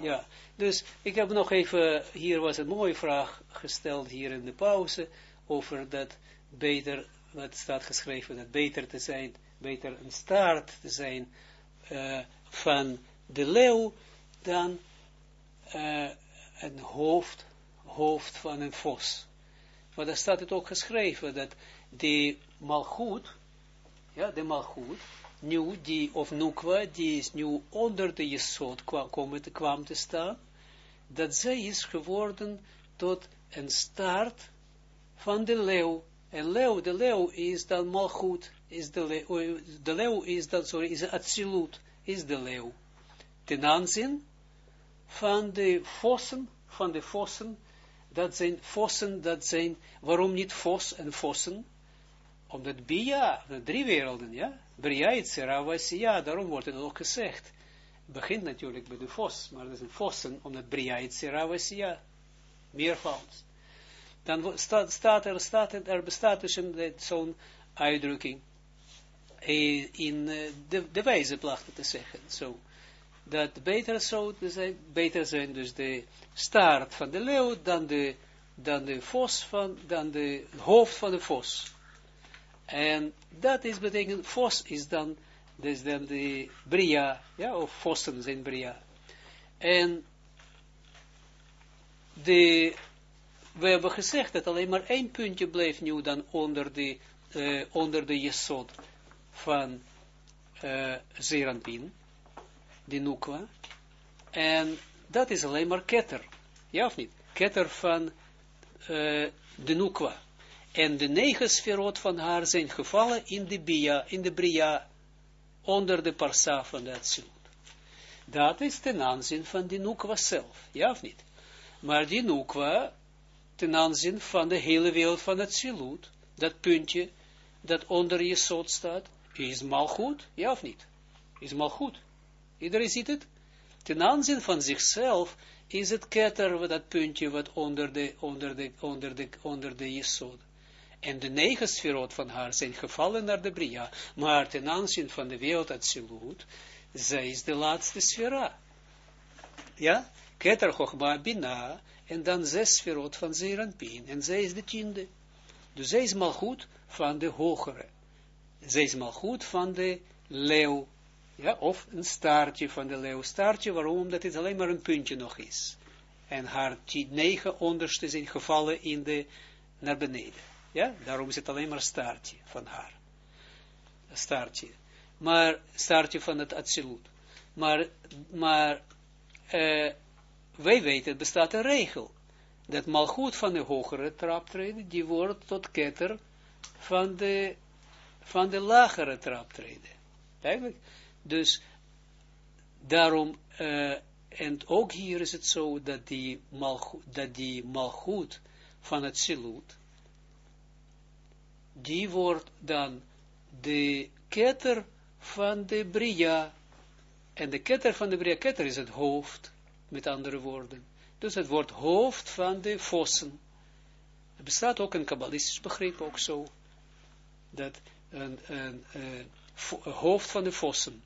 Ja, dus ik heb nog even, hier was een mooie vraag gesteld hier in de pauze, over dat beter, wat staat geschreven, dat beter te zijn, beter een staart te zijn uh, van de leeuw dan uh, een hoofd, hoofd van een vos. Maar daar staat het ook geschreven, dat die malgoed, ja, de malgoed, nu die, of nukwa, die is nu onder de jesot kwam, te, staan, dat zij is geworden tot een staart van de leeuw. En leeuw, de leeuw is dan malgoed, is de leeuw, de leeuw is dan, sorry, is absoluut, is de leeuw. Ten aanzien van de vossen, van de vossen, dat zijn vossen, dat zijn, waarom niet vos en vossen? Omdat Bia, de drie werelden, ja, Bria, Itzera, ja, daarom wordt het ook gezegd. Begint natuurlijk bij de vos, maar dat is een vossen, omdat Bria, Itzera, ja, meervoud. Dan staat, er, staat er, bestaat dus zo'n uitdrukking in de, de wijze plachten te zeggen, zo. Dat beter zou zijn, beter zijn dus de staart van de leeuw dan de, dan de vos van, dan de hoofd van de vos. En dat is betekent, vos is dan, dus dan de bria, ja, of vossen zijn bria. En de, we hebben gezegd dat alleen maar één puntje bleef nu dan onder de, uh, onder de jesod van Zeranpin, de Nukwa. En dat is alleen maar ketter. Ja of niet? Ketter van uh, de Nukwa. En de negen sferot van haar zijn gevallen in de Bia, in de Bria, onder de parsa van de Atsilut. Dat is ten aanzien van die Nukwa zelf, ja of niet? Maar die Nukwa, ten aanzien van de hele wereld van Atsilut, dat puntje, dat onder je soort staat, is mal goed, ja of niet? Is mal goed. Iedereen ziet het? Ten aanzien van zichzelf is het ketter, dat puntje wat onder de, onder de, onder de, onder de. En de negen sferot van haar zijn gevallen naar de Bria. Maar ten aanzien van de wereld absoluut, zij is de laatste sfera. Ja? Keter Chochma Bina, en dan zes sferot van Zeranpin, en zij is de tiende. Dus zij is mal goed van de hogere. Zij is mal goed van de leeuw. Ja, of een staartje van de leeuw. Staartje, waarom? Omdat het alleen maar een puntje nog is. En haar negen onderste zijn gevallen in de, naar beneden. Ja, daarom is het alleen maar staartje van haar. Staartje. Maar, staartje van het absoluut. Maar, maar, uh, wij weten, bestaat een regel. Dat malgoed van de hogere traptreden, die wordt tot ketter van de, van de lagere traptreden. Eigenlijk. Dus, daarom, uh, en ook hier is het zo, dat die malgoed, dat die van het silut, die wordt dan de ketter van de Bria. En de ketter van de Bria, ketter is het hoofd, met andere woorden. Dus het wordt hoofd van de vossen. Er bestaat ook een kabbalistisch begrip, ook zo, dat een, een, hoofd van de vossen.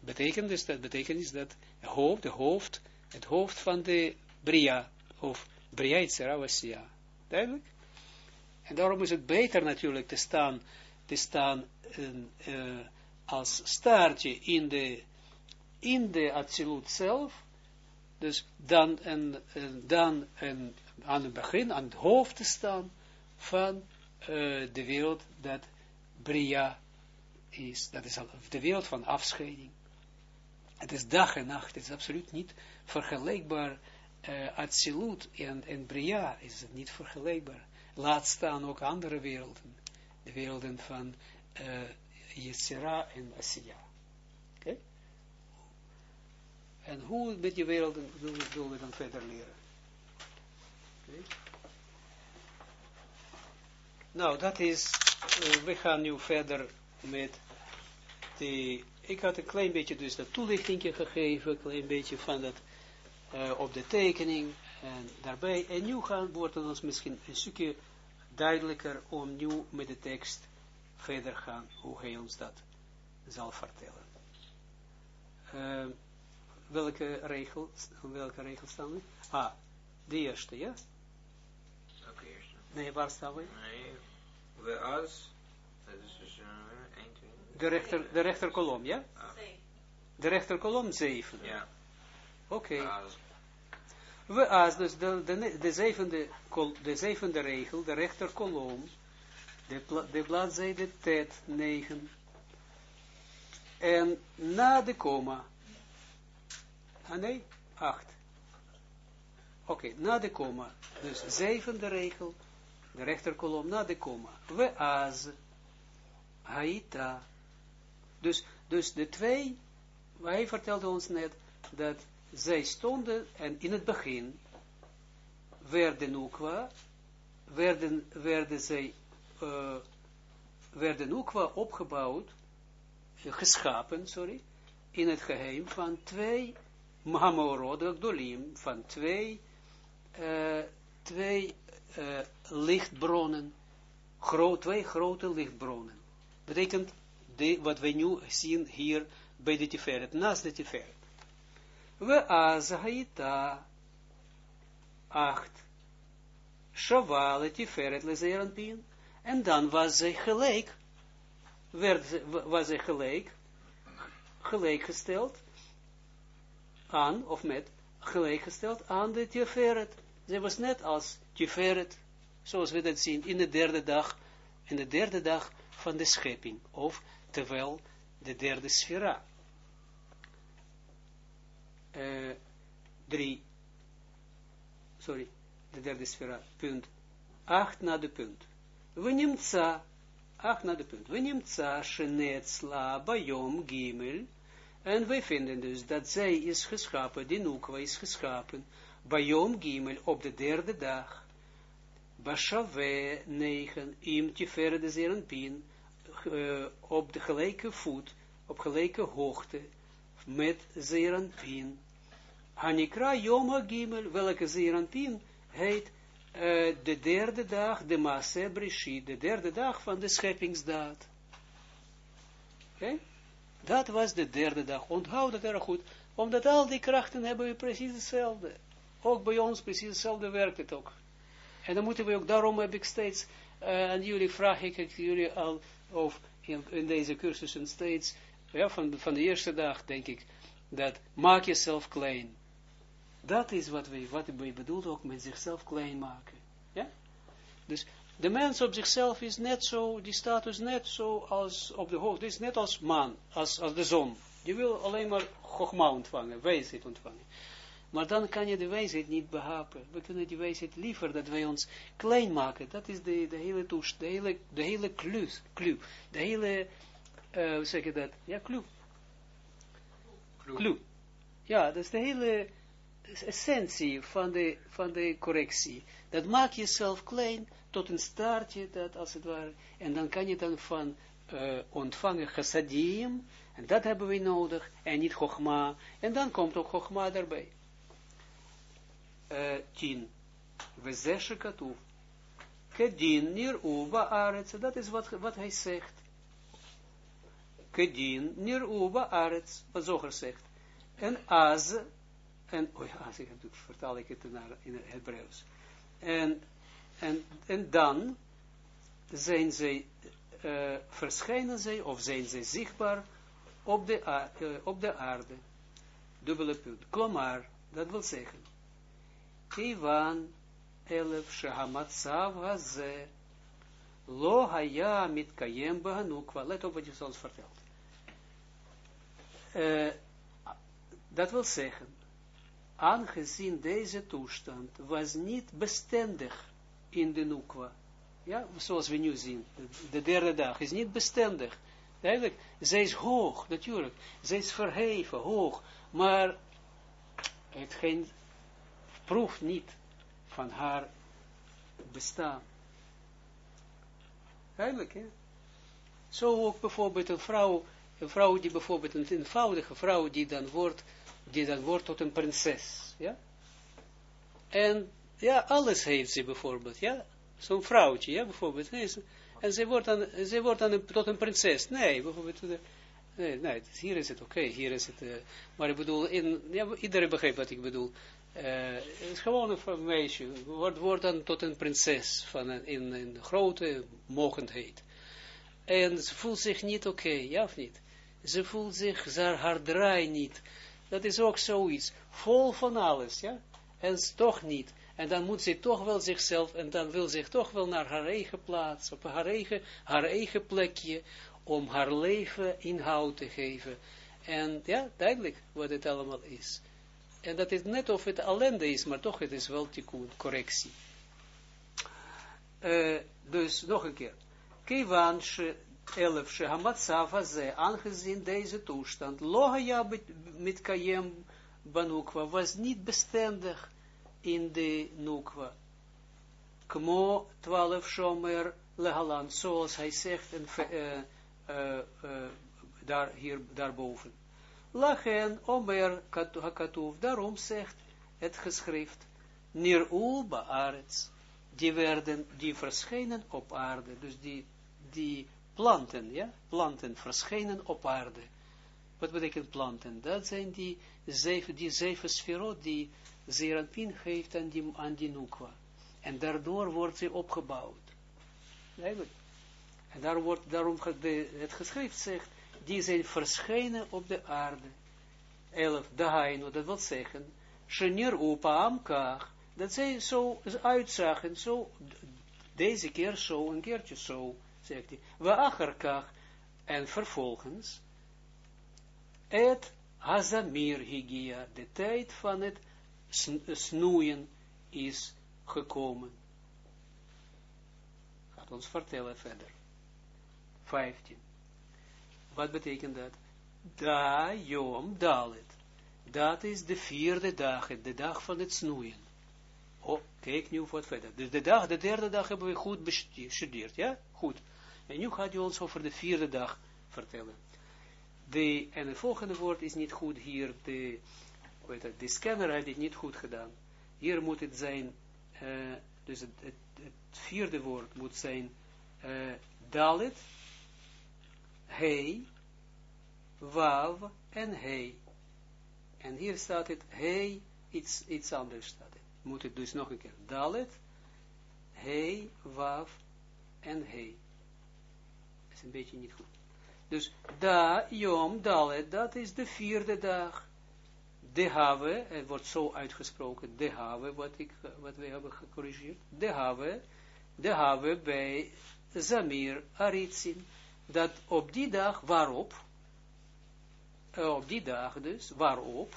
Betekent dus dat, betekent is dat hoofd, de hoofd, het hoofd van de Bria, of Bria Duidelijk? En daarom is het beter natuurlijk te staan, te staan uh, als staartje in de, in de absolute zelf, dus dan, en, dan en aan het begin, aan het hoofd te staan van uh, de wereld dat Bria is, dat is de wereld van afscheiding. Het is dag en nacht, het is absoluut niet vergelijkbaar, uh, absoluut. En, en Bria is het niet vergelijkbaar laat staan ook andere werelden. De werelden van uh, en Asiya. Okay? En hoe met die werelden willen we dan verder leren? Okay? Nou, dat is, uh, we gaan nu verder met de, ik had een klein beetje dus dat toelichting gegeven, een klein beetje van dat, uh, op de tekening, en daarbij, en nu gaan, wordt het ons misschien een stukje duidelijker om nu met de tekst verder gaan, hoe hij ons dat zal vertellen. Uh, welke regel, welke regel staan we? Ah, de eerste, ja? Oké, eerste. Nee, waar staan we? Nee, we als, dat is dus uh, 1, 2, De rechter, de rechterkolom, ja? De rechterkolom 7. ja, Oké. We als, dus de, de, de, zevende, de zevende regel, de rechterkolom, de, de bladzijde tet 9. En na de komma, ah nee, 8. Oké, na de komma, dus zevende regel, de rechterkolom, na de komma. We as, haita. Dus, dus de twee, hij vertelde ons net, dat zij stonden, en in het begin, werden Nukwa, werden, werden zij, uh, werden Nukwa opgebouwd, eh, geschapen, sorry, in het geheim van twee Mahamorod Gdolim, van twee, eh, twee eh, lichtbronnen, twee grote lichtbronnen. Betekent de, wat wij nu zien hier bij de Tiferet, naast de Tiferet. We azhaita acht. Shavale Tiferet lezeranpin. En dan was zij gelijk, werd, ze- was zij gelijk, gelijkgesteld aan, of met, gelijkgesteld aan de Tiferet. Zij was net als Tiferet, zoals we dat zien in de derde dag, in de derde dag van de schepping, of terwijl de derde sfera. Eh, drie, sorry, de derde sfera, punt, acht na de punt. We nimtza, acht na de punt, we nimtza, shenetzla, bayom, gimel, en wij vinden dus dat zij is geschapen, die Nukwa is geschapen, bayom, gimel, op de derde dag, Bashave 9, im tifere de zerenpin, uh, op de gelijke voet, op gelijke hoogte, met zerenpin. Hanikra Yom Gimel, welke zerenpin heet uh, de derde dag, de Maase Brishit, de derde dag van de scheppingsdaad. Oké? Dat was de derde dag. Onthoud het erg goed, omdat al die krachten hebben we precies hetzelfde. Ook bij ons precies hetzelfde werkt het ook. En dan moeten we ook, daarom heb ik steeds, uh, aan jullie vraag ik het jullie al, of in, in deze cursussen steeds, van, van de eerste dag denk ik, dat maak jezelf klein. Dat is wat we, wat we bedoelen ook met zichzelf klein maken. Ja? Dus de mens op zichzelf is net zo, die status net zo als op de hoofd, is net als man, als, als de zon. Je wil alleen maar gogma ontvangen, wijsheid ontvangen. Maar dan kan je de wijsheid niet behapen. We kunnen die wijsheid liever dat wij ons klein maken. Dat is de, de hele toest, de hele, de hele clue, clue. De hele, uh, hoe zeg je dat? Ja, clue. Clue. Ja, dat is de hele essentie van de, van de correctie. Dat maak jezelf klein tot een staartje, dat als het ware. En dan kan je dan van uh, ontvangen chassadim. En dat hebben we nodig. En niet chogma. En dan komt ook chogma daarbij. Uh, tien. We zeshe katoef. Kedin uba arets. Dat is wat, wat hij zegt. Kedin uba arets. Wat Zoger zegt. En az. En, oh ja, het vertaal ik het naar, in het Hebreeuws. En, en, en dan zijn zij, uh, verschijnen zij, of zijn zij zichtbaar op de, uh, op de aarde. Dubbele punt. Klomar, dat wil zeggen. Kivan elef shehamatzav haze lo haya behanukwa. Let op wat je ons vertelt. Uh, dat wil zeggen, aangezien deze toestand was niet bestendig in de Nukwa. Ja, zoals we nu zien, de, de derde dag is niet bestendig. Eigenlijk, zij is hoog, natuurlijk. Zij is verheven, hoog, maar het geen proef niet van haar bestaan. Eigenlijk, hè. Zo ook bijvoorbeeld een vrouw, een vrouw die bijvoorbeeld, een eenvoudige vrouw die dan wordt, die dan wordt tot een prinses, ja. En, ja, alles heeft ze bijvoorbeeld, ja. Zo'n vrouwtje, ja, bijvoorbeeld. En ze wordt dan, ze wordt dan tot een prinses. Nee, bijvoorbeeld, Nee, nee, hier is het oké, hier is het, uh, maar ik bedoel, in, ja, iedereen begrijpt wat ik bedoel. Uh, het is gewoon een meisje, wordt, wordt dan tot een prinses van een, in een grote mogendheid. En ze voelt zich niet oké, ja of niet? Ze voelt zich, haar, haar draai niet. Dat is ook zoiets. Vol van alles, ja. En toch niet. En dan moet ze toch wel zichzelf, en dan wil zich toch wel naar haar eigen plaats, op haar eigen, haar eigen plekje, om haar leven inhoud te geven. En ja, duidelijk wat het allemaal is. En dat is net of het ellende is, maar toch, het is wel tikkun, correctie. Eh, dus nog een keer. Kevansje 11, Shehamatsav Aze, aangezien deze toestand, Lohaya met Kayem Banukwa, was niet bestendig in de Nukwa. Kmo 12 Shomer Lehalan, zoals hij zegt en, uh, uh, daar, hier, daarboven. Lachen Omer Hakatuf, daarom zegt het geschrift, Nir Ulba die werden, die verschenen op aarde, dus die, die planten, ja, planten verschenen op aarde. Wat betekent planten? Dat zijn die zeven, die zeven sferot die Zeranpin geeft aan die, aan die. En daardoor wordt ze opgebouwd. En daar wordt, daarom het geschrift zegt, die zijn verschenen op de aarde. Elf, dahainu, dat wil zeggen, Shenir upa amkach, dat zij zo uitzagen, zo, deze keer zo, een keertje zo, zegt hij, we en vervolgens, het hazamir higia, de tijd van het snoeien is gekomen. Gaat ons vertellen verder. 15. Wat betekent dat? Da dalet. Dat is de vierde dag, de dag van het snoeien. Oh, kijk nu wat verder. Dus de, dag, de derde dag hebben we goed bestudeerd, ja? Goed. En nu gaat hij ons over de vierde dag vertellen. De, en het volgende woord is niet goed hier, de, weet het, de scanner heeft het niet goed gedaan. Hier moet het zijn, uh, dus het, het, het, vierde woord moet zijn uh, dalit, hei, wav en hei. En hier staat het hei, iets, iets anders staat het. Moet het dus nog een keer. Dalit, hei, wav en hei. Is een beetje niet goed. Dus da, yom, dalet, dat is de vierde dag de have, het wordt zo uitgesproken, de have, wat, ik, wat we hebben gecorrigeerd, de have, de have bij Zamir Aritsin, dat op die dag, waarop, uh, op die dag dus, waarop,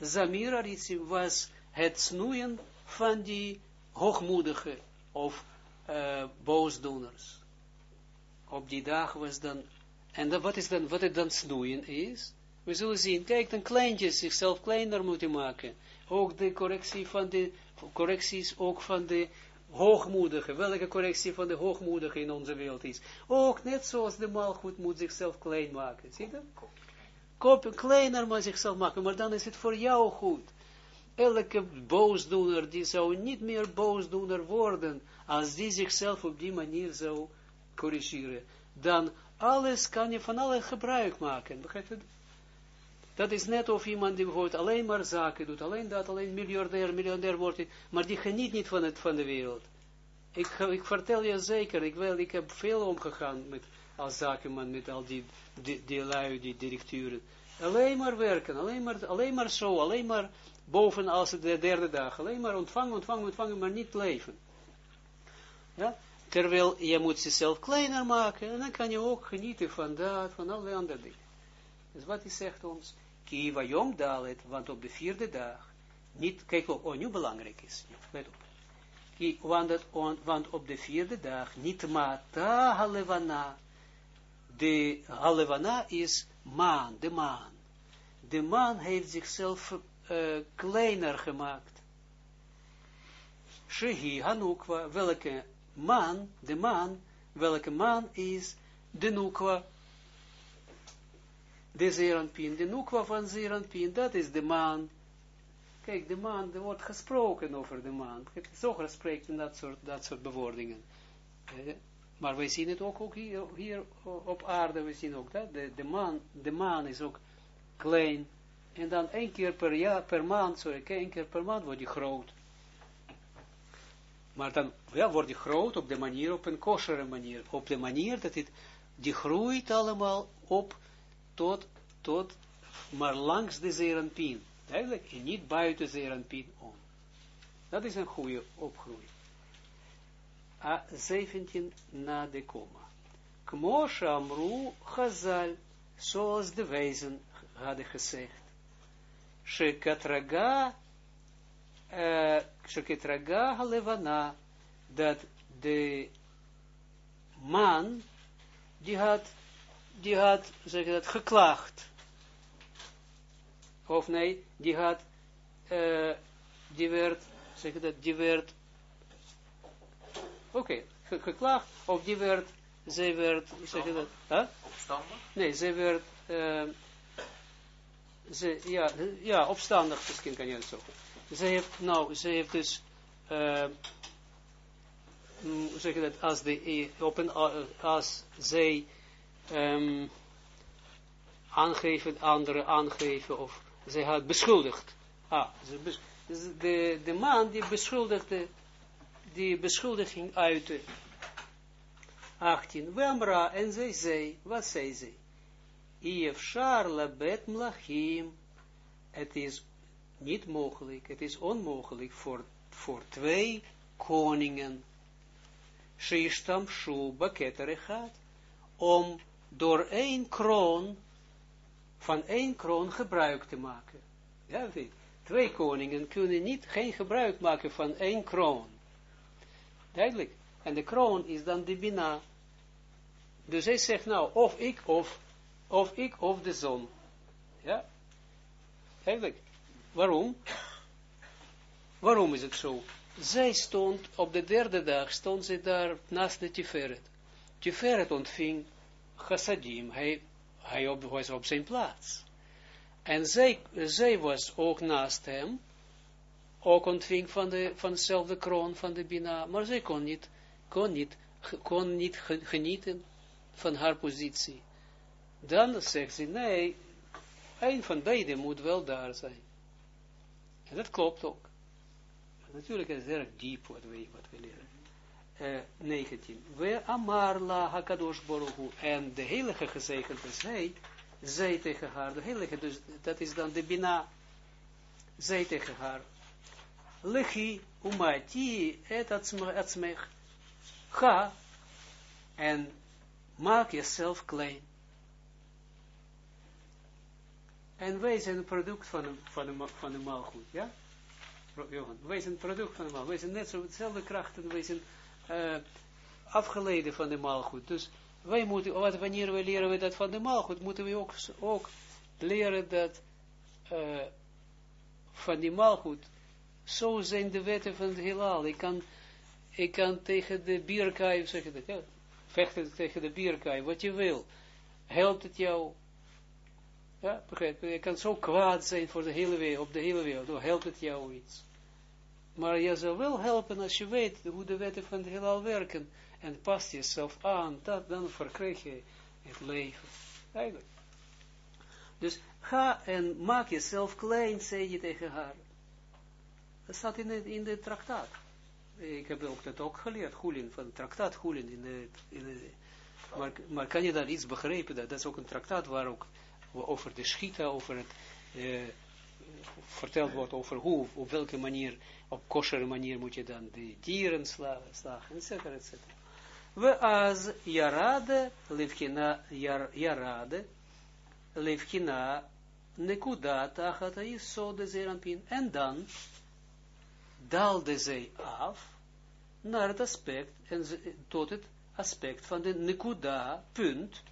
Zamir Aritsin was het snoeien van die hoogmoedige of uh, boosdoeners. Op die dag was dan, en dat, wat is dan, wat het dan snoeien is, we zullen zien, kijk, dan kleintjes zichzelf kleiner moeten maken. Ook de correctie van de, correcties ook van de hoogmoedige. Welke correctie van de hoogmoedige in onze wereld is. Ook net zoals de maalgoed moet zichzelf klein maken. Zie je dat? Kop kleiner maar zichzelf maken, maar dan is het voor jou goed. Elke boosdoener, die zou niet meer boosdoener worden, als die zichzelf op die manier zou corrigeren. Dan alles kan je van alles gebruik maken. Dat is net of iemand die bijvoorbeeld alleen maar zaken doet, alleen dat, alleen miljardair, miljardair wordt, maar die geniet niet van, het, van de wereld. Ik, ik vertel je zeker, ik, wel, ik heb veel omgegaan met, als zakenman, met al die, die, die lui, die directeuren. Alleen maar werken, alleen maar, alleen maar zo, alleen maar boven als de derde dag, alleen maar ontvangen, ontvangen, ontvangen, maar niet leven. Ja? Terwijl je moet jezelf kleiner maken, en dan kan je ook genieten van dat, van alle andere dingen. Dus wat hij zegt ons, Kiva Yom Dalet, want op de vierde dag, niet, kijk op, oh, nu belangrijk is, let op. Ki, want, want op de vierde dag, niet mata halevana, de halevana is maan, de maan. De maan heeft zichzelf uh, kleiner gemaakt. Shehi Hanukwa, welke maan, de maan, welke maan is de Nukwa, de Zeranpin, de Nukwa van Zeranpin, dat is de maan. Kijk, de maan, er wordt gesproken over de maan. Zoger spreekt in dat soort, dat soort bewoordingen. Eh, Maar wij zien het ook, ook hier, hier op aarde, we zien ook dat, de, de, maan, de maan is ook klein, en dan één keer per jaar, per maand, sorry, één keer per maand wordt die groot. Maar dan ja, wordt die groot op de manier, op een kosheren manier, op de manier dat het, die groeit allemaal op tot, tot, maar langs de zerenpien. Eigenlijk, en niet buiten zerenpien om. Dat is een goede opgroei. A 17 na de komma. Kmoshe amru chazal, zoals de wijzen hadden gezegd. Shekatraga, uh, Shekatraga levana, dat de man, die had, die had, zeg dat, geklaagd. Of nee, die had, uh, die werd, zeg dat, die werd, oké, okay, geklaagd, of die werd, zij werd, zeg dat? Opstandig? Nee, zij werd, uh, ze, ja, ja, opstandig, misschien kan je het zo. Ze heeft, nou, ze heeft dus, uh, zeg dat, als, de, op een, als zij um, aangeven, anderen aangeven, of zij had beschuldigd. Ah, bes, de, de man die beschuldigde, die beschuldiging uitte. 18. Wemra, en zij zei, wat zei ze? Iefshar labet mlachim. Het is niet mogelijk, het is onmogelijk voor, voor twee koningen. Shishtam shu gaat om door één kroon, van één kroon gebruik te maken. Ja, twee koningen kunnen niet, geen gebruik maken van één kroon. Duidelijk. En de kroon is dan de bina. Dus hij zegt nou, of ik of of ik of de zon. Ja? Eigenlijk. Waarom? Waarom is het zo? Zij stond, op de derde dag, stond ze daar naast de Tiferet. Tiferet ontving chassadim, hij, hij op, was op zijn plaats. En zij, zij was ook naast hem, ook ontving van, de, van dezelfde kroon van de Bina, maar zij kon niet, kon niet, kon niet genieten van haar positie dan zegt ze, nee, een van beiden moet wel daar zijn. En dat klopt ook. Natuurlijk is het erg diep wat we, wat we leren. Uh, 19. We amarla hakadosh boruhu. En de heilige gezegend is hij, zei tegen haar, de heilige, dus dat is dan de bina, zei tegen haar, lechi umati et atzmech, ga en maak jezelf klein. En wij zijn een product van de, van de, van de maalgoed, ja? Johan, wij zijn product van de maalgoed. Wij zijn net zo hetzelfde krachten, wij zijn uh, afgeleiden van de maalgoed. Dus wij moeten, wat, wanneer we leren dat van de maalgoed, moeten we ook, ook leren dat uh, van die maalgoed, zo zijn de wetten van het heelal. Ik kan, ik kan tegen de bierkaai, zeg je dat, ja, vechten tegen de bierkaai, wat je wil. Helpt het jou ja, begrijp je? Je kan zo kwaad zijn voor de hele wereld, op de hele wereld, dan helpt het jou iets. Maar je zal wel helpen als je weet hoe de wetten van het heelal werken. En past jezelf aan, dat, dan verkrijg je het leven. Eigenlijk. Dus ga en maak jezelf klein, zei je tegen haar. Dat staat in de, in de traktaat. Ik heb ook dat ook geleerd, Goelin, van traktaat Goelin. In de, in de, maar, maar kan je daar iets begrijpen? Dat, dat is ook een traktaat waar ook over de schieten, over het, uh, verteld wordt over hoe, op welke manier, op kosher manier moet je dan de dieren sla, slagen, et cetera, et cetera. We als jarade, levkina, jar, jarade, levkina, nekuda, tachat, de zeranpin, en dan daalde zij af naar het aspect, en tot het aspect van de nekuda, punt,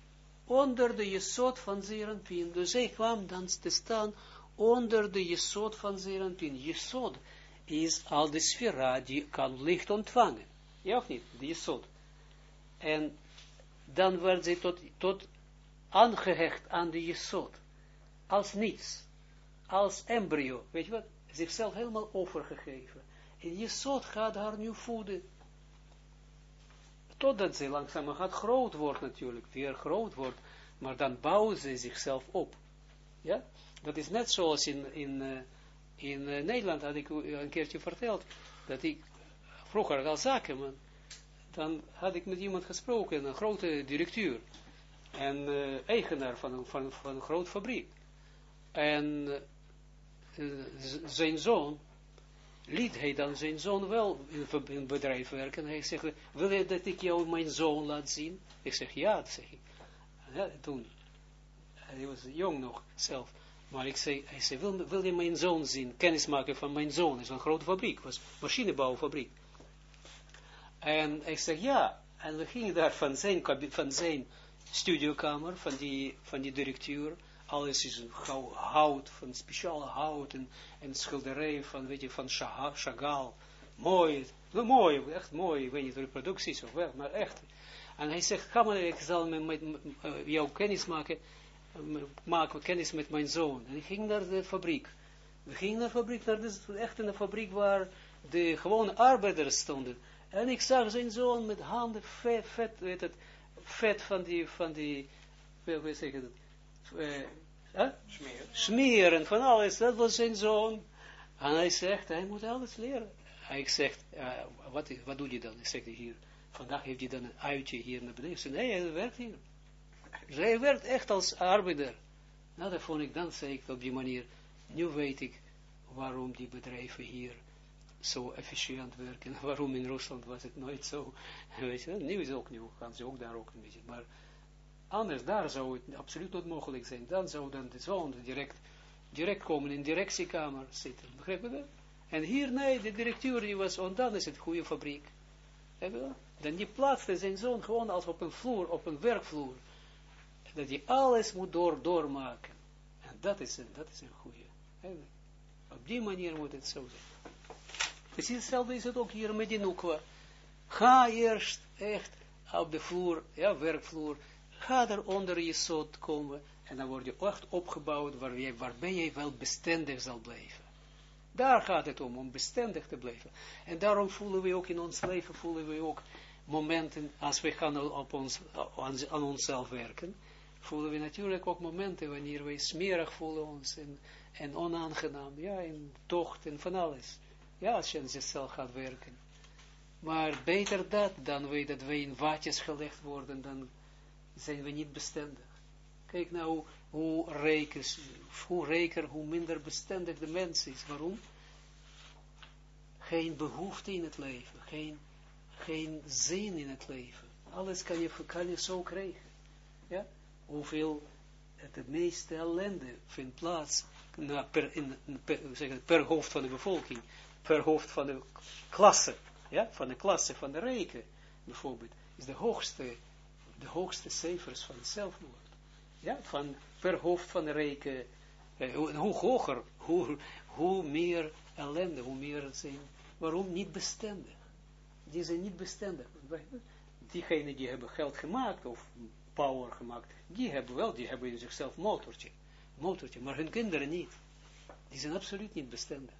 onder de jesot van Zeranpin. Dus zij kwam dan te staan onder de jesot van Zeranpin. Jesot is al de sfera die kan licht ontvangen. Ja of niet? De jesot. En dan werd zij tot, tot aangehecht aan de jesot. Als niets. Als embryo. Weet je wat? Zichzelf helemaal overgegeven. En jesot gaat haar nu voeden totdat ze langzaam gaat groot wordt natuurlijk, weer groot wordt, maar dan bouwen ze zichzelf op. Ja, dat is net zoals in, in, uh, in uh, Nederland, had ik u een keertje verteld, dat ik vroeger als zakenman, dan had ik met iemand gesproken, een grote directeur, en uh, eigenaar van een, van, van een grote fabriek. En zijn zoon, liet hij dan zijn zoon wel in een bedrijf werken. Hij zegt, wil je dat ik jou mijn zoon laat zien? Ik zeg, ja, zeg ik. Ja, toen, hij was jong nog zelf. Maar ik zei, hij zei, wil, wil je mijn zoon zien, kennis maken van mijn zoon? Het is een grote fabriek, was machinebouwfabriek. En ik zeg, ja. En we gingen daar van zijn, van zijn studiokamer, van die, van die directeur, alles is hout, van speciale hout en, en schilderij van, weet je, van Chagall. Mooi, mooi, echt mooi, ik weet niet, reproducties of wel, maar echt. En hij zegt, ga maar, ik zal met, met, uh, jou kennis maken, uh, maken kennis met mijn zoon. En ik ging naar de fabriek. We gingen naar de fabriek, naar de, echt een fabriek waar de gewone arbeiders stonden. En ik zag zijn zoon met handen vet, vet, weet het, vet van die, van die, hoe zeg je dat, uh, smeren. smeren van alles, dat was zijn zoon. En hij zegt, hij moet alles leren. Hij zegt, uh, wat, wat doe je dan? Hij zegt hier, vandaag heeft hij dan een uitje hier naar beneden. Zei, nee, hij werkt hier. hij werkt echt als arbeider. Nou, dat vond ik, dan zei ik op die manier, nu weet ik waarom die bedrijven hier zo efficiënt werken. Waarom in Rusland was het nooit zo. Weet je, nu is het ook nieuw, gaan ze ook daar ook een beetje. Maar Anders, daar zou het absoluut niet mogelijk zijn. Dan zou dan de zoon direct, direct komen in de directiekamer zitten. Begrijp je dat? En hier, nee, de directeur die was, en dan is het goede fabriek. Dan die plaatste zijn zoon gewoon als op een vloer, op een werkvloer. Dat hij alles moet door, doormaken. En dat is een, dat is een goede. Op die manier moet het zo zijn. Precies hetzelfde is het ook hier met die Nukwa. Ga eerst echt op de vloer, ja, werkvloer, ga er onder je soort komen, en dan word je echt opgebouwd, waar je, waarbij je wel bestendig zal blijven. Daar gaat het om, om bestendig te blijven. En daarom voelen we ook in ons leven, voelen we ook momenten, als we gaan op ons, aan, onszelf werken, voelen we natuurlijk ook momenten wanneer we smerig voelen ons en, en onaangenaam, ja, in tocht en van alles. Ja, als je aan zichzelf gaat werken. Maar beter dat dan we, dat we in watjes gelegd worden, dan zijn we niet bestendig. Kijk nou hoe rijker, hoe rijker, hoe minder bestendig de mens is. Waarom? Geen behoefte in het leven, geen, geen zin in het leven. Alles kan je, kan je zo krijgen. Ja? Hoeveel, het meeste ellende vindt plaats per, in, per hoofd van de bevolking, per hoofd van de klasse, ja? van de klasse van de rijken, bijvoorbeeld, is de hoogste de hoogste cijfers van zelfmoord. Ja, van per hoofd van reken, eh, hoe, hoe hoger, hoe, hoe meer ellende, hoe meer zijn. Waarom niet bestendig? Die zijn niet bestendig. Diegenen die hebben geld gemaakt, of power gemaakt, die hebben wel, die hebben in zichzelf motortje. Motortje, maar hun kinderen niet. Die zijn absoluut niet bestendig.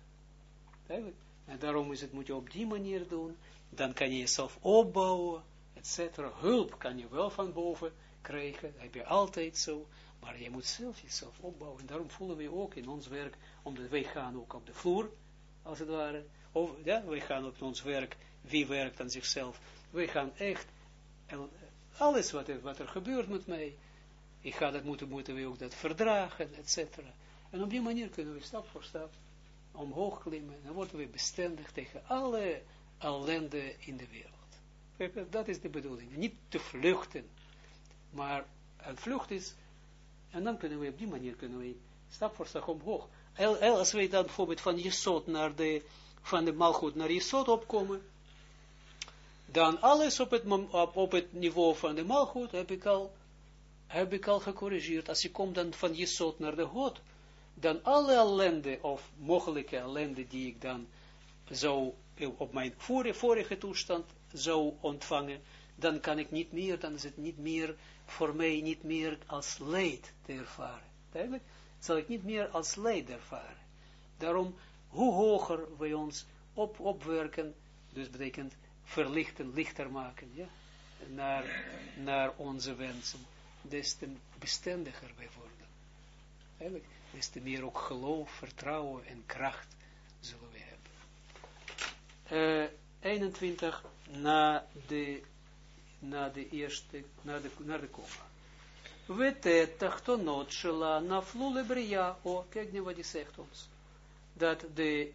En daarom is het, moet je op die manier doen. Dan kan je jezelf opbouwen etc. Hulp kan je wel van boven krijgen, heb je altijd zo, maar je moet zelf jezelf opbouwen. En daarom voelen we ook in ons werk, omdat wij gaan ook op de vloer, als het ware, of, ja, wij gaan op ons werk, wie werkt aan zichzelf, wij gaan echt, alles wat er, wat er gebeurt met mij, ik ga dat moeten, moeten we ook dat verdragen, etc. En op die manier kunnen we stap voor stap omhoog klimmen, en dan worden we bestendig tegen alle ellende in de wereld. Dat is de bedoeling. Niet te vluchten. Maar een vlucht is, en dan kunnen we op die manier, kunnen we stap voor stap omhoog. Als wij dan bijvoorbeeld van Jesod naar de, van de Malchut naar Jesod opkomen, dan alles op het, op, op het niveau van de Malchut heb ik al, heb ik al gecorrigeerd. Als je komt dan van Jesod naar de God, dan alle ellende of mogelijke ellende die ik dan zou op mijn vorige, vorige toestand zou ontvangen, dan kan ik niet meer, dan is het niet meer, voor mij niet meer als leed te ervaren. Duidelijk? Zal ik niet meer als leed ervaren. Daarom, hoe hoger wij ons op, opwerken, dus betekent verlichten, lichter maken, ja. naar, naar onze wensen, des te bestendiger wij worden. Eigenlijk, des te meer ook geloof, vertrouwen en kracht zullen we hebben. Uh, 21 na de, na de eerste, na de, naar de komma. Wete tachtonot shela naflu lebria. Oh, kijk nu wat hij zegt ons. Dat de,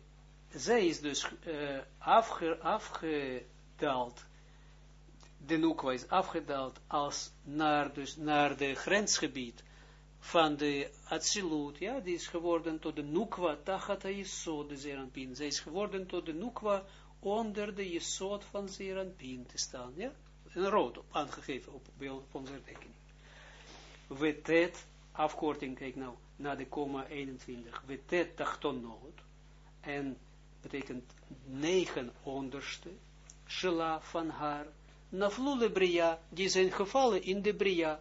zij is dus uh, afge, afgedaald, de Nukwa is afgedaald als naar, dus naar de grensgebied van de Atsilut, ja, die is geworden tot de Nukwa, Tachata Yesod, de Zeranpin. Zij is geworden tot de Nukwa onder de Yesod van Zeranpin te staan, ja. Een rood op, aangegeven op beeld van zijn rekening. Wetet, afkorting, kijk nou, naar de komma 21. Wetet tachtonot, en betekent negen onderste, shela van haar, naflule bria, die zijn gevallen in de bria.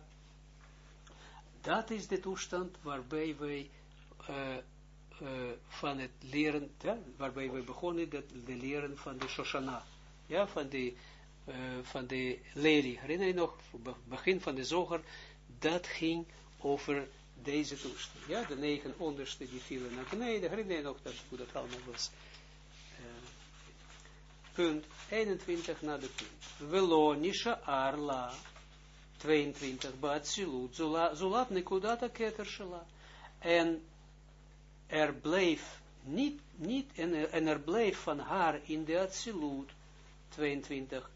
Dat is de toestand waarbij wij uh, uh, van het leren, ja, waarbij wij begonnen dat de leren van de Shoshana, ja, van de, uh, van de lelie. Herinner je nog, begin van de zoger, dat ging over deze toestand. Ja, de negen onderste die vielen naar beneden. Herinner je nog dat, hoe dat allemaal was? punt 21 naar de punt. Velonisha arla 22 Batsilut Zulat Nekudata Keter Shela. En er bleef niet, niet en, er bleef van haar in de Atsilut 22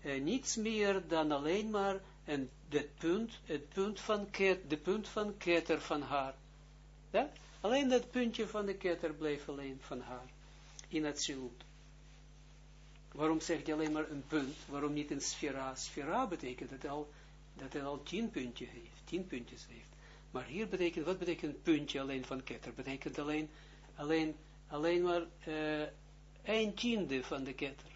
eh, niets meer dan alleen maar en het punt, het punt van ket, de punt van keter van haar. Alleen dat puntje van de keter bleef alleen van haar in silut. Waarom zeg je alleen maar een punt? Waarom niet een sfera? Sfera betekent dat, al, dat het al tien, puntje heeft, tien puntjes heeft. Maar hier betekent, wat betekent puntje alleen van ketter? Betekent alleen, alleen, alleen maar uh, een tiende van de ketter.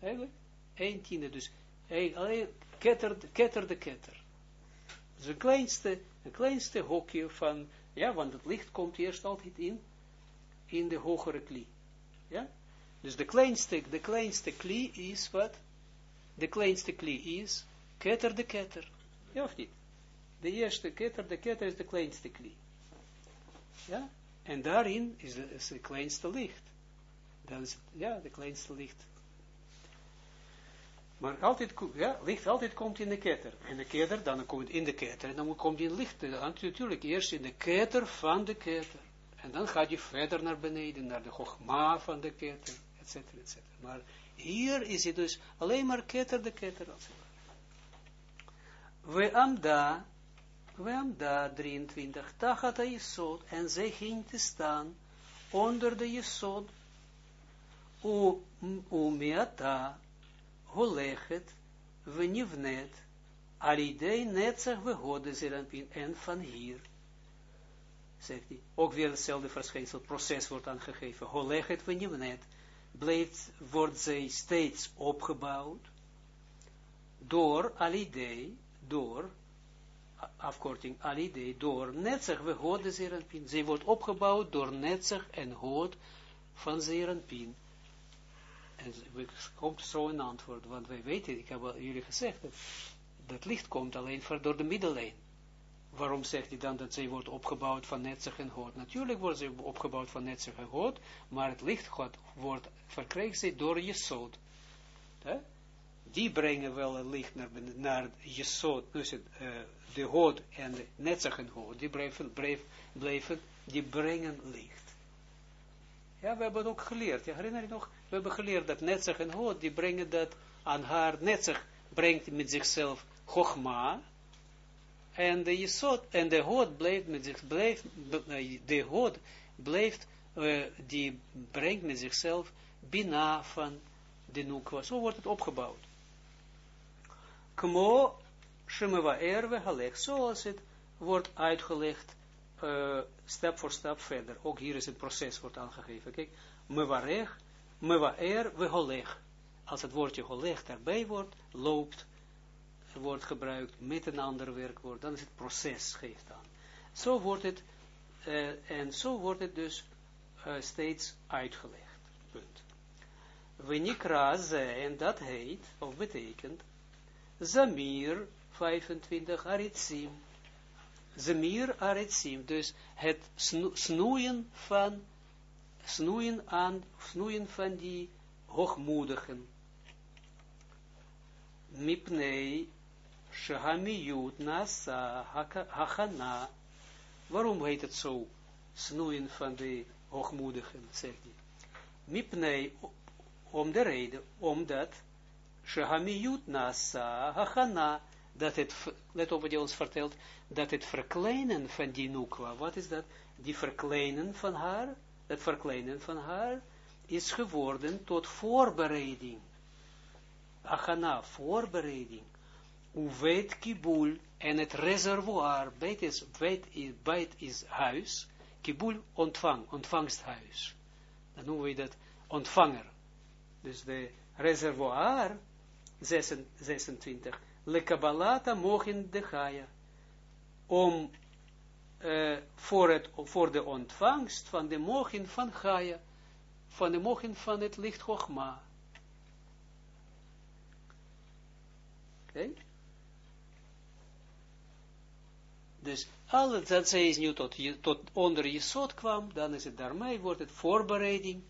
Eigenlijk, een tiende. Dus een, alleen ketter, ketter de ketter. Dus een kleinste, een kleinste hokje van, ja, want het licht komt eerst altijd in, in de hogere klie. Ja, dus de kleinste, de kleinste kli is wat? De kleinste kli is ketter de ketter. Ja of niet? De eerste ketter, de ketter is de kleinste kli. Ja? En daarin is, de, het kleinste licht. Dan is ja, de kleinste licht. Maar altijd, ja, licht altijd komt in de ketter. En de ketter, dan komt in de ketter. En dan komt in licht. Natuurlijk eerst in de ketter van de ketter. En dan gaat je verder naar beneden, naar de gogma van de ketter etcetera, etcetera. Maar hier is het dus alleen maar ketter de ketter. We amda, we amda 23, tachata jesod, en zij ging te staan onder de jesod, u meata, holechet, we nivnet, alidei netzach we hode en van hier. Zegt hij, ook weer hetzelfde verschijnsel, proces wordt aangegeven, holechet we nivnet, blijft, wordt zij steeds opgebouwd door alidei, door, afkorting alidei, door netzig, we houden zeeranpin. Zij wordt opgebouwd door netzig en hood van zeeranpin. En er komt zo een antwoord, want wij weten, ik heb al jullie gezegd, dat, licht komt alleen door de middellijn. Waarom zegt hij dan dat zij wordt opgebouwd van netzig en hout? Natuurlijk wordt ze opgebouwd van netzig en hout, maar het licht wordt, verkrijgt door Jesod. Ja? Die brengen wel het licht naar, naar Jesod, dus het, uh, de hout en de netzig en die blijven, die brengen licht. Ja, we hebben ook geleerd, ja, herinner je nog? We hebben geleerd dat netzig en hout, die brengen dat aan haar, netzig brengt met zichzelf Chogma, en de jesot, en de hood blijft met zich, blijft, de hood blijft, uh, die brengt met zichzelf bina van de nukwa. Zo wordt het opgebouwd. Kmo shemeva erwe halech, zoals het wordt uitgelegd, uh, stap voor stap verder. Ook hier is het proces wordt aangegeven. Kijk, mevarech, mevaer we holeg. Als het woordje holeg daarbij wordt, loopt wordt gebruikt met een ander werkwoord, dan is het proces geeft aan. Zo wordt het, uh, en zo wordt het dus uh, steeds uitgelegd. Punt. Wenikra ze, en dat heet, of betekent, Zamir, 25, Aritzim. Zamir, Aritzim. Dus het snoeien van, snoeien aan, snoeien van die hoogmoedigen. Mipnei, Shahamiyut, Nasa, Hachana. Waarom heet het zo? Snoeien van de hoogmoedigen, zegt hij. Mipnei, om de reden, omdat Shehamiyut nasa hachana, dat het, let op wat hij ons vertelt, dat het verkleinen van die nukwa, wat is dat? Die verkleinen van haar, het verkleinen van haar, is geworden tot voorbereiding. Achana, voorbereiding. Uweit kibul, en het reservoir, beit is, is, is huis, kibul ontvang, ontvangsthuis. Dan noemen we dat ontvanger. Dus de reservoir, 26, lekabalata mogen de Gaia, om uh, voor, het, voor de ontvangst van de mogen van Gaia, van de mogen van het licht Chogma. Oké? Dus alles dat zij is nu tot, tot onder zot kwam, dan is het daarmee, wordt het voorbereiding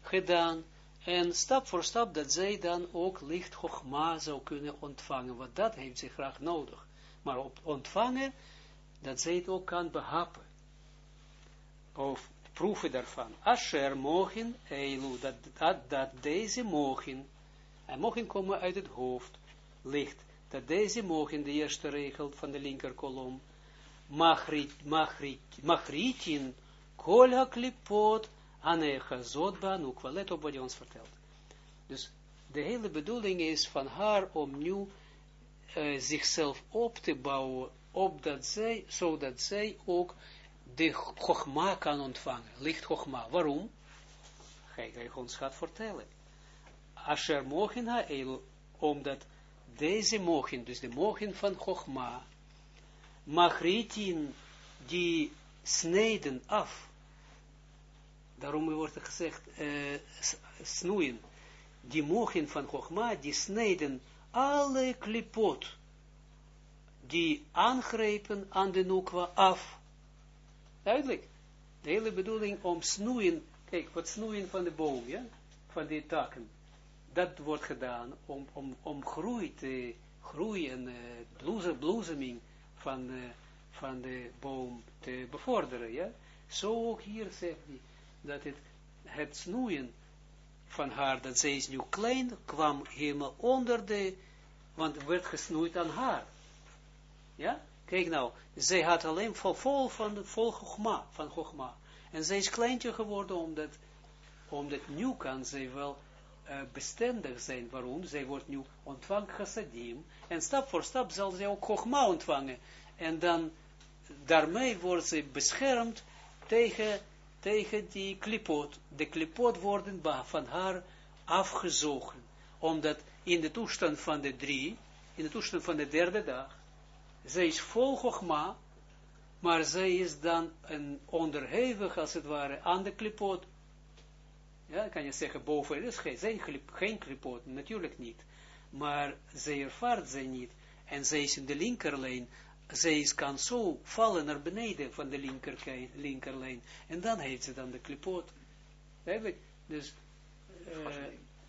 gedaan, en stap voor stap dat zij dan ook licht Chogma zou kunnen ontvangen, want dat heeft ze graag nodig. Maar op ontvangen, dat zij het ook kan behappen. Of proeven daarvan. Asher mogen, eilu, dat, dat, dat deze mogen, en mogen komen uit het hoofd, licht, dat deze mogen, de eerste regel van de linker kolom, machrit, machrit, machritin, Anechazot banukwa. Let op wat hij ons vertelt. Dus de hele bedoeling is van haar om nu uh, zichzelf op te bouwen, opdat zij, zodat zij ook de chogma kan ontvangen, licht chogma. Waarom? Ga ik ons gaat vertellen. Asher el, omdat deze mogen, dus de mogen van chogma, magritin, die snijden af, Daarom wordt er gezegd, uh, snoeien. Die mogen van Chogma, die snijden alle klipot, die aangrepen aan de nukwa af. Duidelijk. De hele bedoeling om snoeien, kijk, wat snoeien van de boom, ja, van die takken. Dat wordt gedaan om, om, om groei te, groei en uh, bloezeming van, uh, van de boom te bevorderen, ja. Zo ook hier zegt hij dat het, snoeien van haar, dat zij is nu klein, kwam helemaal onder de, want werd gesnoeid aan haar. Ja? Kijk nou, zij had alleen vol, vol van, vol gogma, van gogma. En zij is kleintje geworden, omdat, omdat nu kan zij wel uh, bestendig zijn. Waarom? Zij wordt nu ontvangt chassadim, en stap voor stap zal zij ook gogma ontvangen. En dan, daarmee wordt ze beschermd tegen tegen die klipot. De klipot worden van haar afgezogen. Omdat in de toestand van de drie, in de toestand van de derde dag, zij is vol gogma, maar zij is dan een onderhevig, als het ware, aan de klipot. Ja, kan je zeggen, boven, is geen, geen klipot, natuurlijk niet. Maar zij ervaart zij niet. En zij is in de linkerlijn zij kan zo vallen naar beneden van de linker, linkerlijn. En dan heeft ze dan de. Eigenlijk, dus, uh,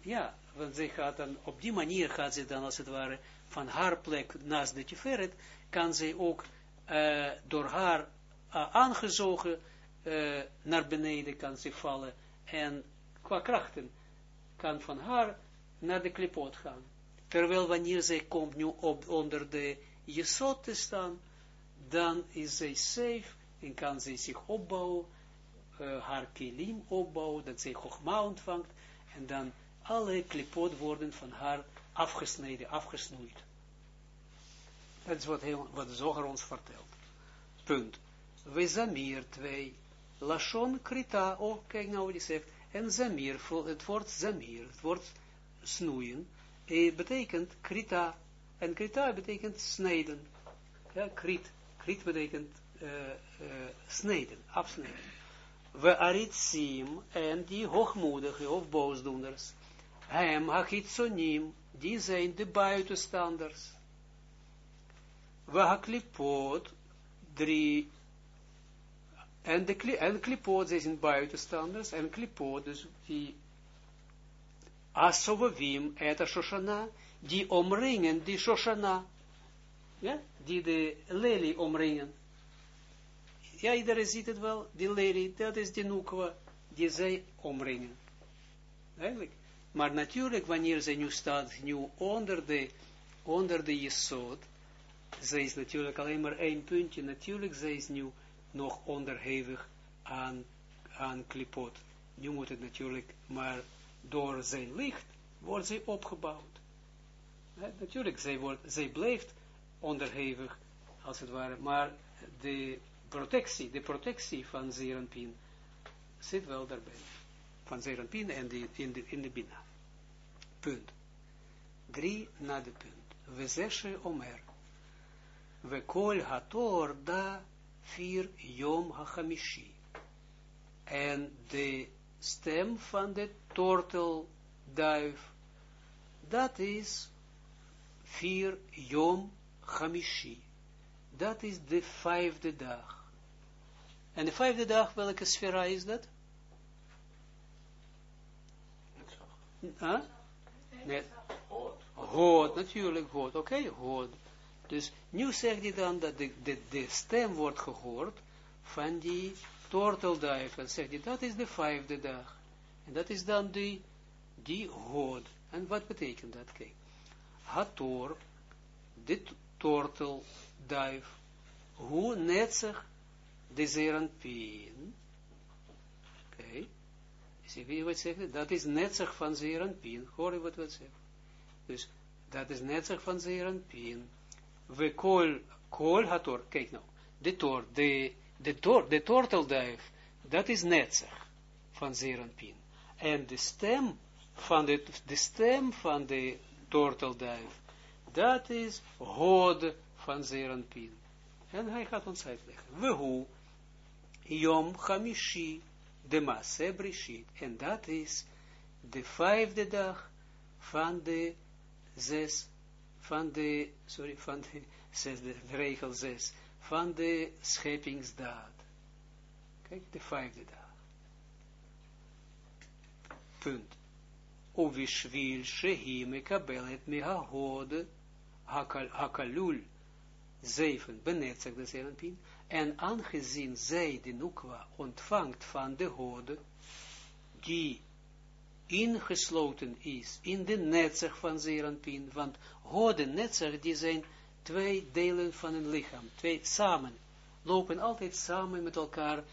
ja, want zij gaat dan, op die manier gaat ze dan als het ware van haar plek naast de Tiferet, kan zij ook uh, door haar uh, aangezogen naar beneden kan ze vallen en qua krachten kan van haar naar de klipoot gaan. Terwijl wanneer zij komt nu op onder de Jesot te staan, dan is zij safe en kan zij zich opbouwen, uh, haar kilim opbouwen, dat zij Chogma ontvangt, en dan alle klipot worden van haar afgesneden, afgesnoeid. Dat is wat, heel, wat zoger ons vertelt. Punt. We zamir 2. Lashon krita. Oh, kijk nou wat hij zegt. En zamir, het woord zamir, het woord snoeien, eh, betekent krita. En krita betekent snijden. Ja, krit. Krit betekent uh, uh, snijden, afsnijden. We aritsim en die hoogmoedige of boosdoeners. Hem hachitsonim, die zijn de buitenstanders. we haklipot, drie, en de en klipot, ze zijn buitenstanders, en klipot, dus die asovavim, eta shoshana, die omringen die shoshana, ja, die de lelie omringen. Ja, iedereen ziet het wel, die lelie, dat is die nukwa, die zij omringen. Eigenlijk. Maar natuurlijk, wanneer zij nu staat, nu onder de, onder de jesot, zij is natuurlijk alleen maar één puntje, natuurlijk, zij is nu nog onderhevig aan, aan klipot. Nu moet het natuurlijk, maar door zijn licht, wordt zij opgebouwd. Natuurlijk, zij, wordt, zij blijft onderhevig, als het ware, maar de protectie, de protectie van Zeranpin zit wel daarbij. Van Zeranpin en de, in, de, in de Bina. Punt. Drie na de punt. We zeshe omer. We kol hator da vier yom hachamishi. En de stem van de tortelduif, dat is vier yom hamishi. Dat is de vijfde dag. En de vijfde dag, welke sfera is dat? Nee. Hood, natuurlijk hood. Oké, okay. Dus nu zegt hij dan dat de, de, stem wordt gehoord van die tortelduif. En zegt hij, dat is de vijfde dag. En dat is dan die, die. En wat betekent dat? Kijk. Hator, dit tortelduif, hoe net zich de zeranpien. Oké. Okay. Zie je wat zegt? Dat is net zich van zeranpien. Hoor je wat wat zegt? Dus dat is net zich van zeranpien. We kol, kol hator, kijk nou, de tor, de, de tor, de tortelduif, dat is netzig van zeranpien. En de stem van de, de stem van de tortelduif, dat is hod van zeranpien. En hij gaat ons uitleggen. We hoe, Yom Hamishi, de Maase Brishit. En dat is de vijfde dag van de zes, van de, sorry, van de zes, de regel zes, van de scheppingsdaad. Kijk, de vijfde dag. Punt. Uvishvil shehi mekabelet mehahode hakalul zeven benetzig de zevenpien, en aangezien zij de nukwa ontvangt van de hode, die ingesloten is in de netzig van zeranpien, want hode netzig, die zijn twee delen van een lichaam, twee samen, lopen altijd samen met elkaar,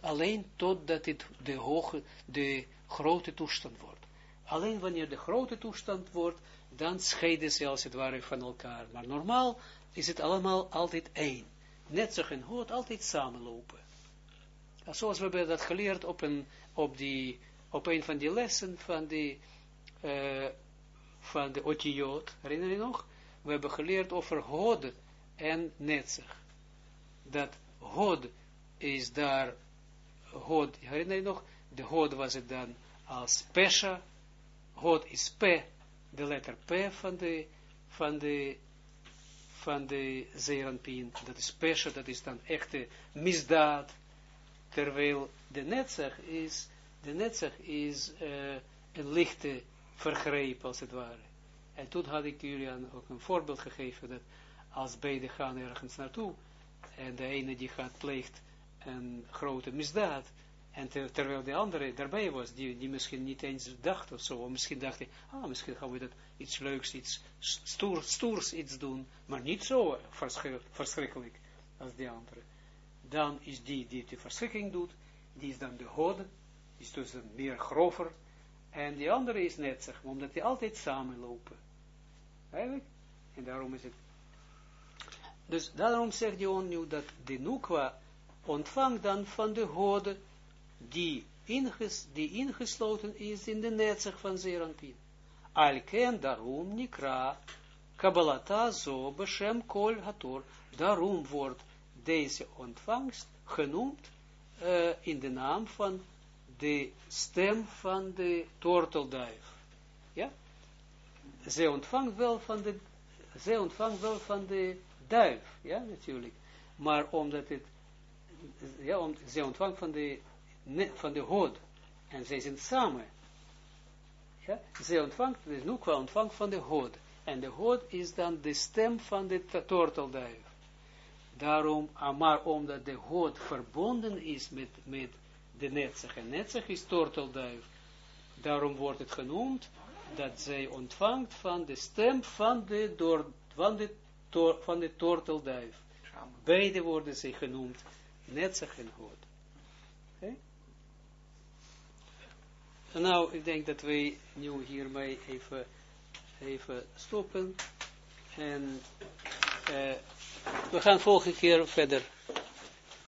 alleen totdat het de hoge, de grote toestand wordt. Alleen wanneer de grote toestand wordt, dan scheiden ze als het ware van elkaar. Maar normaal is het allemaal altijd één. Net en hoort altijd samenlopen. Zoals we hebben dat geleerd op een, op die, op een van die lessen van die, uh, van de otiot, herinner je nog? We hebben geleerd over hod en netzig. Dat hod is daar, hod, herinner je nog? De hod was het dan als pesha, hod is p, de letter p van de, van de van de zeeranpien, dat is pesha, dat is dan echte misdaad, terwijl de netzach is, de netzach is uh, een lichte vergreep, als het ware. En toen had ik jullie ook een voorbeeld gegeven, dat als beide gaan ergens naartoe, en de ene die gaat pleegt een grote misdaad, en terwijl de andere daarbij was, die, die misschien niet eens dacht of zo, misschien dacht hij, ah, misschien gaan we dat iets leuks, iets stoers, iets doen, maar niet zo verschrikkelijk als de andere. Dan is die die de verschrikking doet, die is dan de hode, is dus meer grover, en die andere is net zeg, omdat die altijd samenlopen. Eigenlijk, en daarom is het, dus daarom zegt Johan nu dat de Nukwa ontvangt dan van de hode, die, inges, die ingesloten is in de netzig van Zeranpin. Alken daarom nikra, Kabbalata zo beshem kol hator. Daarom wordt deze ontvangst genoemd uh, in de naam van de stem van de tortelduif. Ja? Zij ontvangt wel van de, zij ontvangt wel van de duif, ja, natuurlijk. Maar omdat het, ja, om, zij ontvangt van de, van de hoed, en zij zijn samen, ja, zij ontvangt, dus Nukwa ontvangt van de hoed, en de hoed is dan de stem van de tortelduif. Daarom, maar omdat de hoed verbonden is met, met de netzig, en netzig is tortelduif, daarom wordt het genoemd, dat zij ontvangt van de stem van de, door, van de, tor, van de tortelduif. Beide worden ze genoemd, netzig en hoed. Okay? Nou, ik denk dat wij nu hiermee even, even stoppen. En uh, we gaan volgende keer verder